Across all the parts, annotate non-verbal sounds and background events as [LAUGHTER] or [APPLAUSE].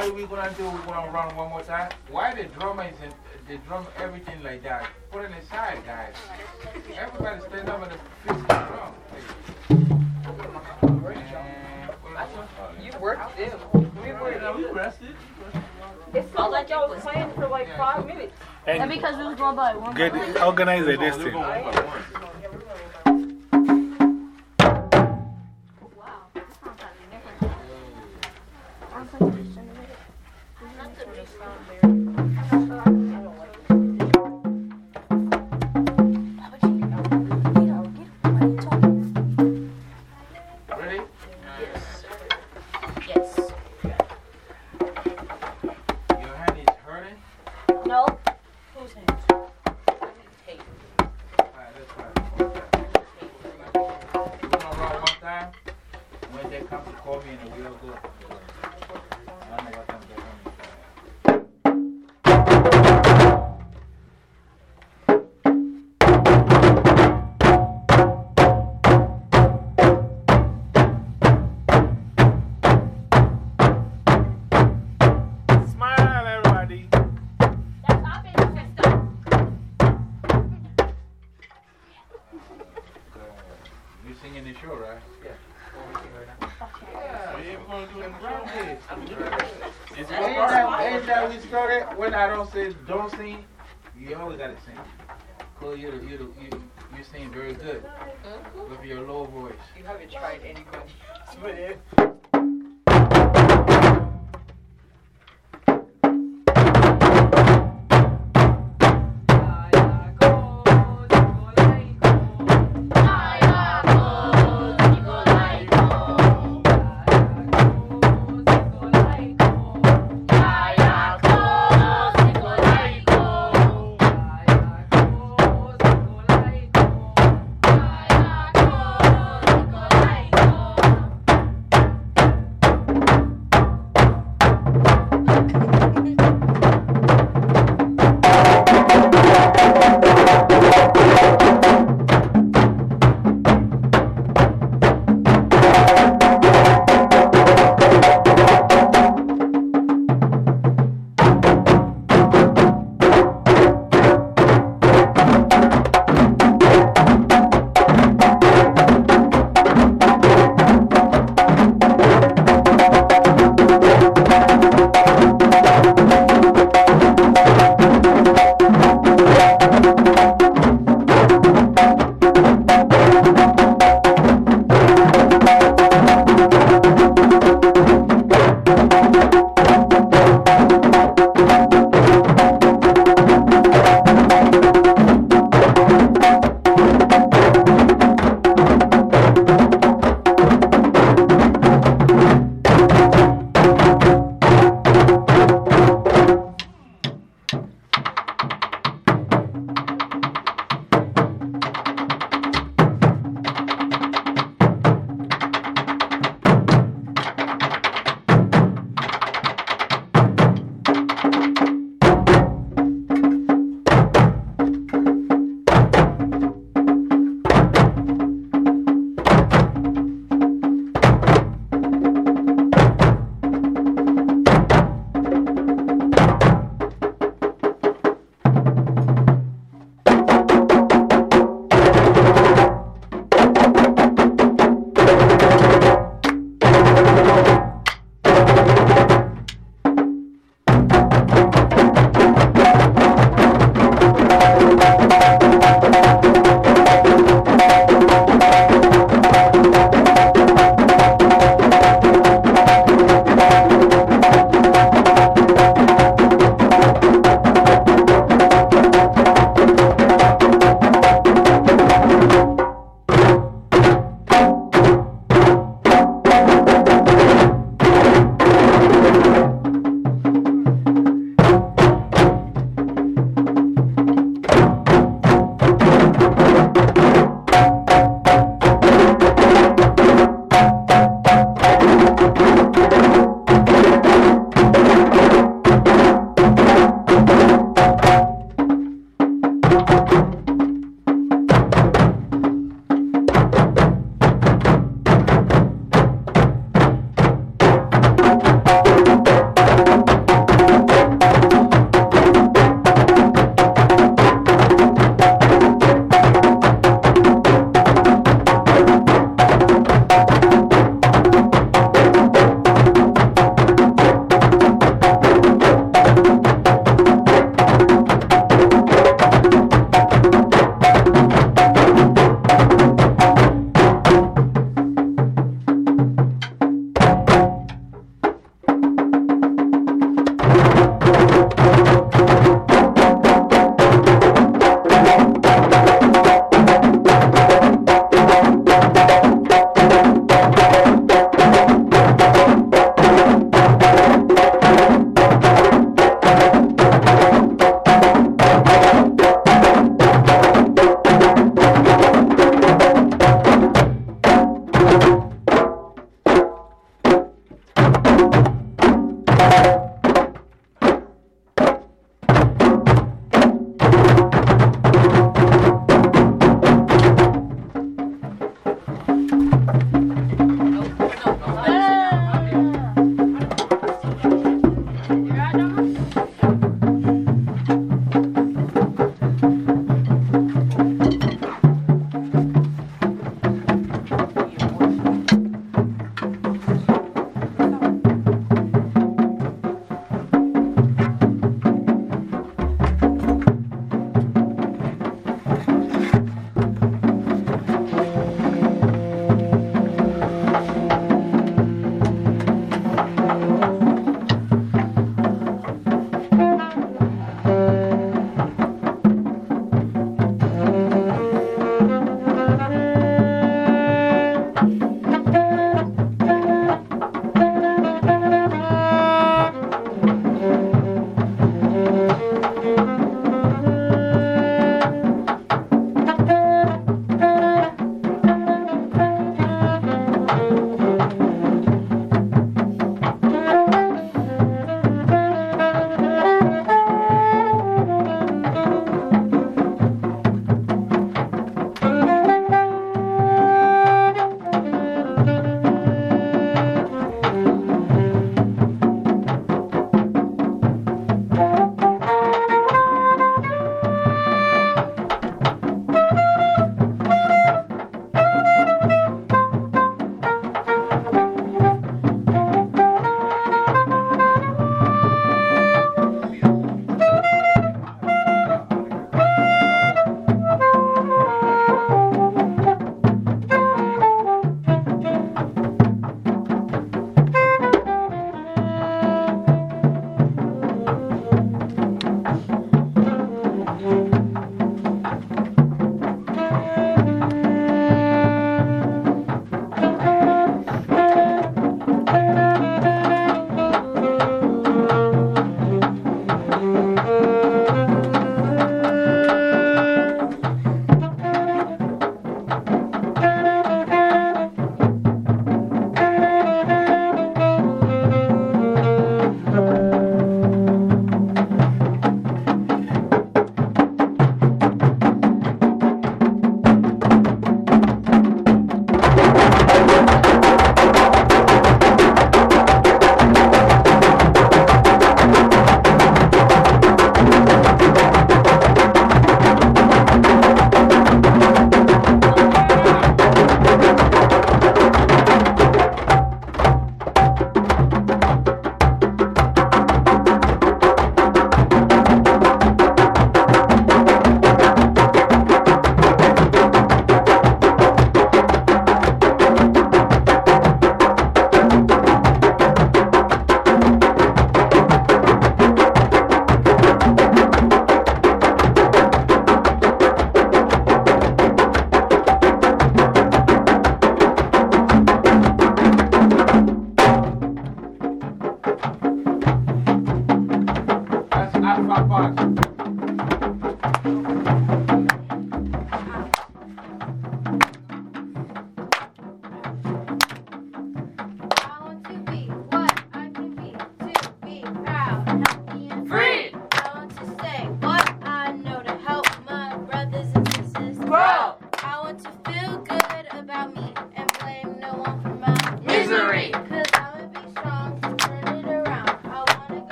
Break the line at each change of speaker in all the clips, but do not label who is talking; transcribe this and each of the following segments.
what are we going to do? We're going to run one more time? Why the drummer is in, the drum, everything like that? Put it aside, guys. Everybody stand up and fix the drum.
You worked too.
We were we rested.
It felt like I was playing for like five minutes.
And,
And because we was going by one.
get, organize the this thing.
They come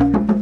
All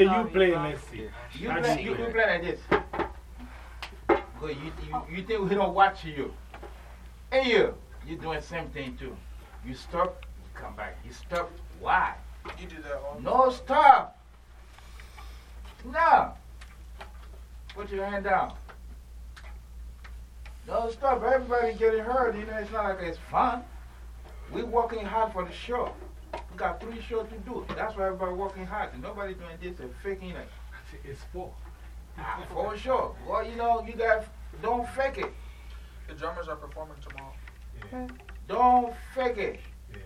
Okay, you
you
play,
don't.
let's see.
You play, you, you play like this. Good, you, you, you think we don't watch you? Hey, you, you doing same thing too. You stop, you come back. You stop, why?
You do that all.
No, stop. No. Put your hand down. No, stop. Everybody getting hurt. You know, it's not like it's fun. we working hard for the show. We got three shows to do. That's why everybody working hard. Nobody doing this and faking it.
It's four.
Ah, For sure. Well, you know, you guys don't fake it.
The drummers are performing tomorrow.
Yeah.
Don't fake it.
Yeah.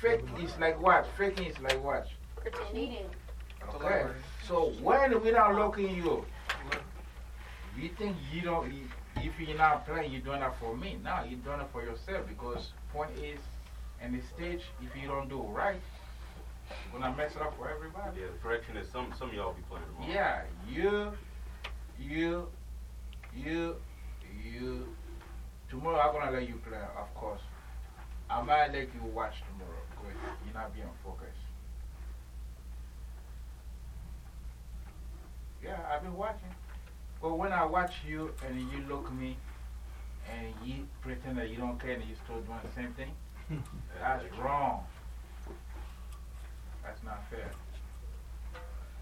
Fake is like what? Faking is like what?
Pretending.
Okay. So when we're not looking you, you think you don't, if you're not playing, you're doing that for me. No, you're doing it for yourself because point is, and the stage, if you don't do right, you're going to mess it up for everybody.
Yeah, the correction is some, some y'all be playing wrong.
Yeah, you, you, you, you. Tomorrow I'm going to let you play, of course. I might let you watch tomorrow because you're not being focused. Yeah, I've been watching. But when I watch you and you look me and you pretend that you don't care and you still doing the same thing, that's wrong. That's not fair.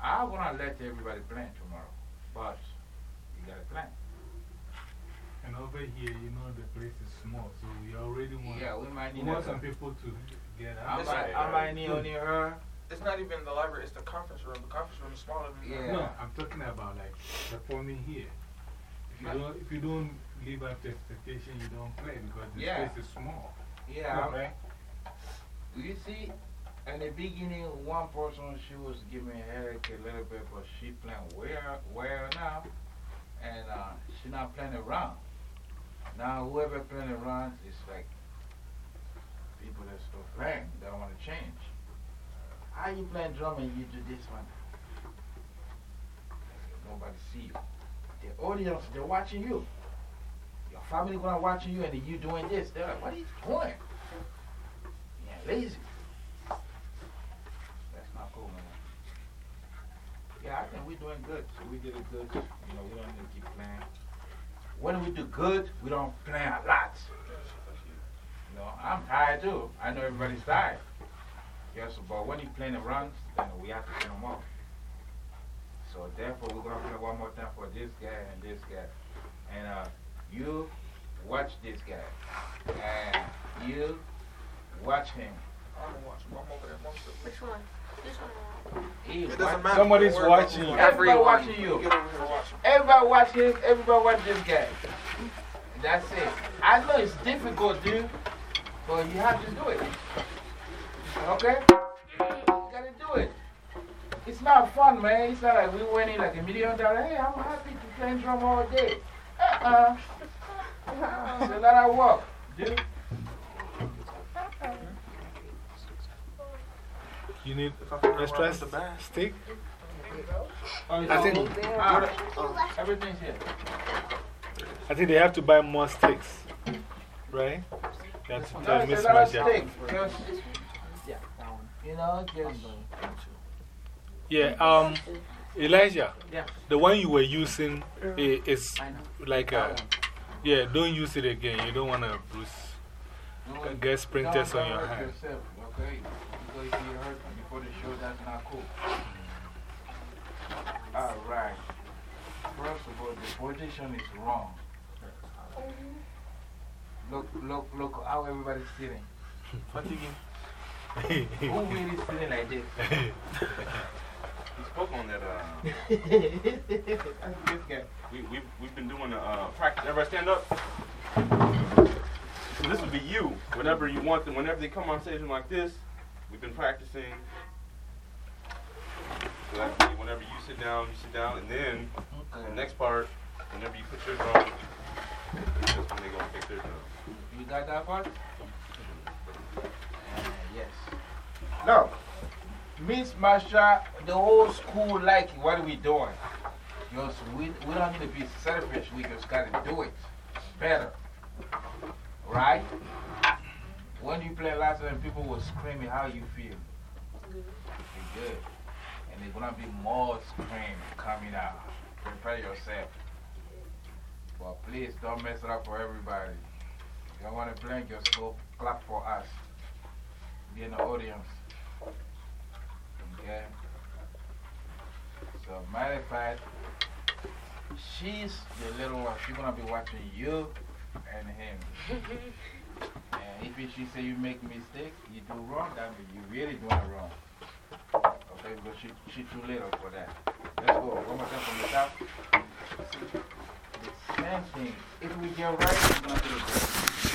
I want to let everybody plan tomorrow, but you got to plan.
And over here, you know, the place is small, so we already want,
Yeah, we might
we want some people to get
I
out.
might, I might need only her. Uh.
It's not even the library, it's the conference room. The conference room is smaller than
Yeah.
No, I'm talking about like performing here. If you, don't, if you don't live up to expectation, you don't play because the
Yeah.
space is small.
Yeah, I'm- You see, in the beginning, one person, she was giving me a headache a little bit, but she playing well, well now. And uh, she not playing around. Now, whoever playing around is like people that still playing, they don't want to change. How you playing drum and you do this one? Nobody see you. The audience, they're watching you. Your family gonna watching you and you doing this. They're like, what are you doing? Yeah, lazy. That's not cool, man. Yeah, I think we're doing good. So we did it good. You know, we don't need to keep playing. When we do good, we don't play a lot. You know, I'm tired too. I know everybody's tired. Yes, but when you playing the runs, then we have to play them off. So therefore, we're going to play one more time for this guy and this guy. And uh, you watch this guy. And you watch him.
I'm gonna watch them. I'm over there. most of them.
Which one? This one.
He
It
watch-
doesn't matter.
Somebody's
Don't worry about
watching
who
you.
Everybody watching you.
Get over here and watch them.
Everybody watch him. Everybody watch this guy. That's it. I know it's difficult, dude, but you have to do it. Okay? You gotta do it. It's not fun, man. It's not like we winning like a million dollars. Hey, I'm happy to play drum all day. Uh uh. It's a lot of work, dude.
You need
If I figure out
extra
where the bag.
stick?
Oh,
I think-
over there? Ah, everything's here.
I think they have to buy more sticks. Right? You have to
No,
tell
it's
Miss
a lot of
Masha.
steak. You know, just.
Yeah, um, Elijah,
Yeah.
the one you were using is
I
like a. Yeah, don't use it again. You don't want to bruise.
No,
Get sprinters on your
hurt
hand.
yourself, okay? Because if you hurt before the show, that's not cool. All right. First of all, the position is wrong. Look, look, look how everybody's sitting. [LAUGHS] Who really sitting like this? [LAUGHS]
He spoke on that. Uh,
That's this guy.
we, we, we've been doing uh, practice. Everybody stand up. So this would be you. Whenever you want them, whenever they come on stage like this, we've been practicing. So that would be whenever you sit down, you sit down, and then the next part, whenever you put your drum, that's when they gonna pick their drum.
You got that part? Uh, yes. No. Miss Masha, the whole school like what are we doing. Just, we, we don't need to be selfish. We just got to do it better. Right? When you play last time, people were screaming, how you feel? Good. good. And there's to be more scream coming out. Prepare yourself. But please don't mess it up for everybody. If you want to play, just go clap for us. Be in the audience. Okay? So, matter of fact, she's the little one. She's going to be watching you and him. [LAUGHS] and if she say you make mistake, you do wrong, that means you really doing wrong. Okay? Because she, she too little for that. Let's go. One more time from the top. The same thing. If we get right, we're going to do it.